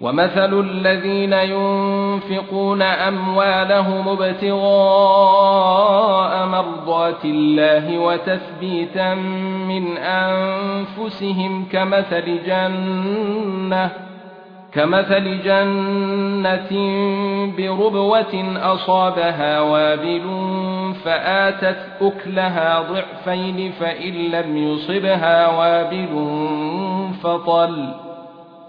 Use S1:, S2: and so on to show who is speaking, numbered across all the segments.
S1: ومثل الذين ينفقون اموالهم ابتغاء مرضات الله وتثبيتا من انفسهم كمثل جنة كمثل جنة بربوة اصابها وابل فآتت اكلها ضعفين فإن لم يصبها وابل فطل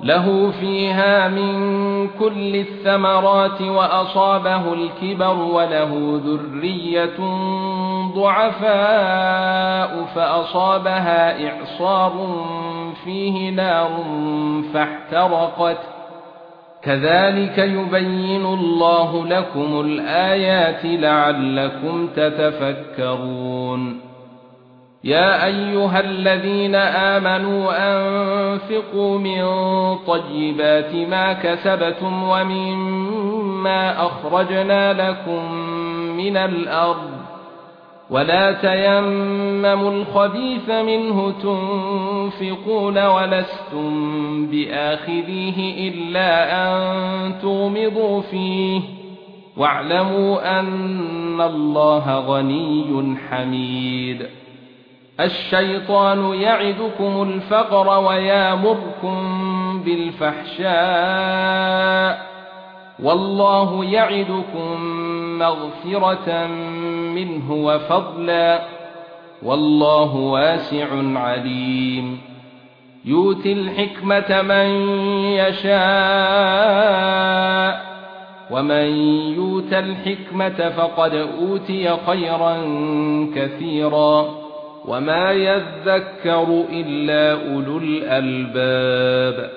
S1: له فيها من كل الثمرات وأصابه الكبر وله ذرية ضعفاء فأصابها إعصار فيه نار فاحترقت. كذلك يبين الله لكم الآيات لعلكم تتفكرون. يا أيها الذين آمنوا انفقوا من طيبات ما كسبتم ومما اخرجنا لكم من الأرض ولا تيمموا الخبيث منه تنفقون ولستم باخذيه الا ان تغمضوا فيه واعلموا ان الله غني حميد الشيطان يعدكم الفقر ويامركم بالفحشاء والله يعدكم مغفرة منه وفضلا والله واسع عليم. يؤتي الحكمة من يشاء ومن يؤت الحكمة فقد أوتي خيرا كثيرا. وما يذكر إلا أولو الألباب